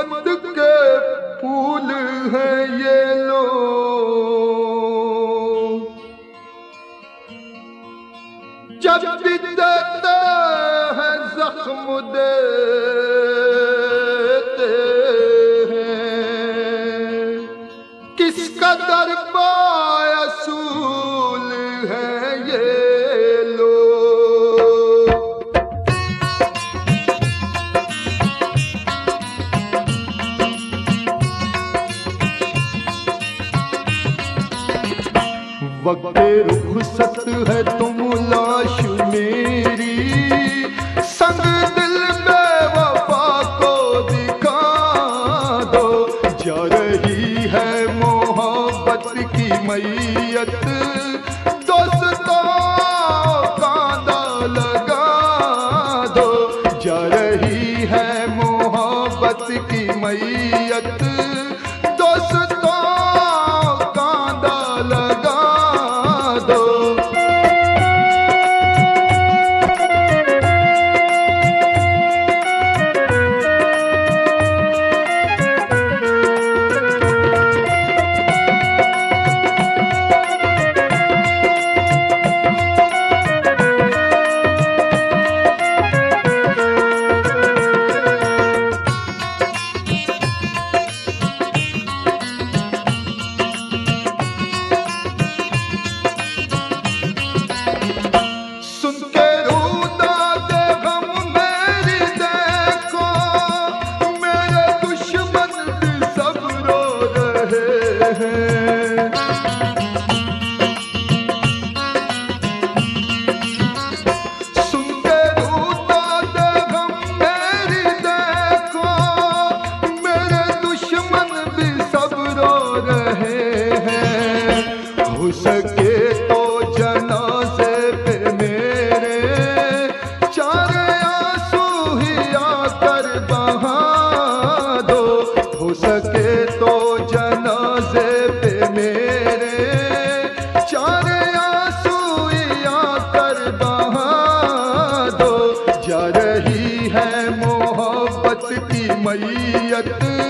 उम्मत के फूल है ये लो जब भी हैं जख्म दे किसका दर असूल है ये वक्त रुखसत है तुम लाश मेरी। संग दिल में वफा को दिखा दो। जा रही है मोहब्बत की मैयत। दोस्तों कांदा लगा दो। जा रही है मोहब्बत की मैयत। मैयत।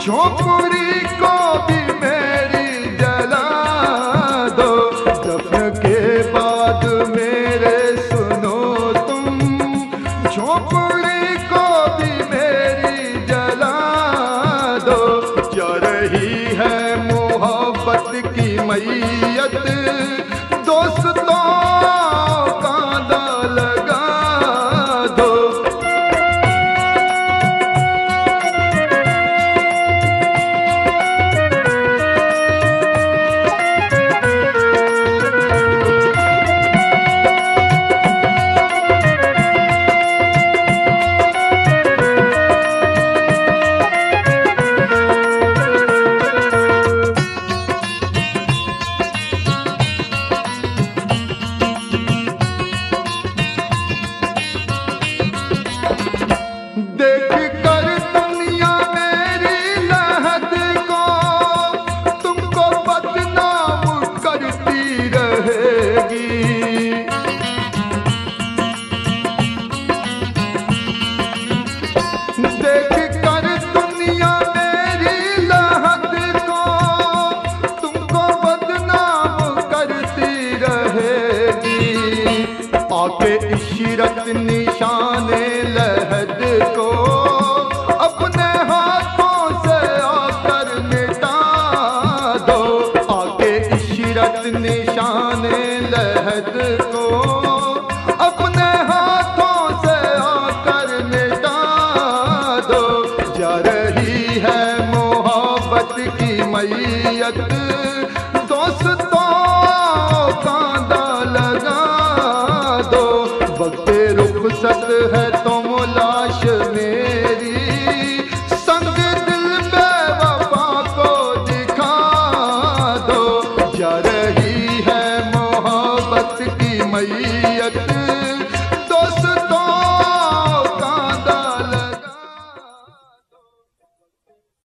झोंपड़ी को भी मेरी जला दो। दफन के बाद मेरे सुनो तुम। झोंपड़ी को भी मेरी जला दो। जा रही है मोहब्बत की मैयत। फुर्सत है तो लाश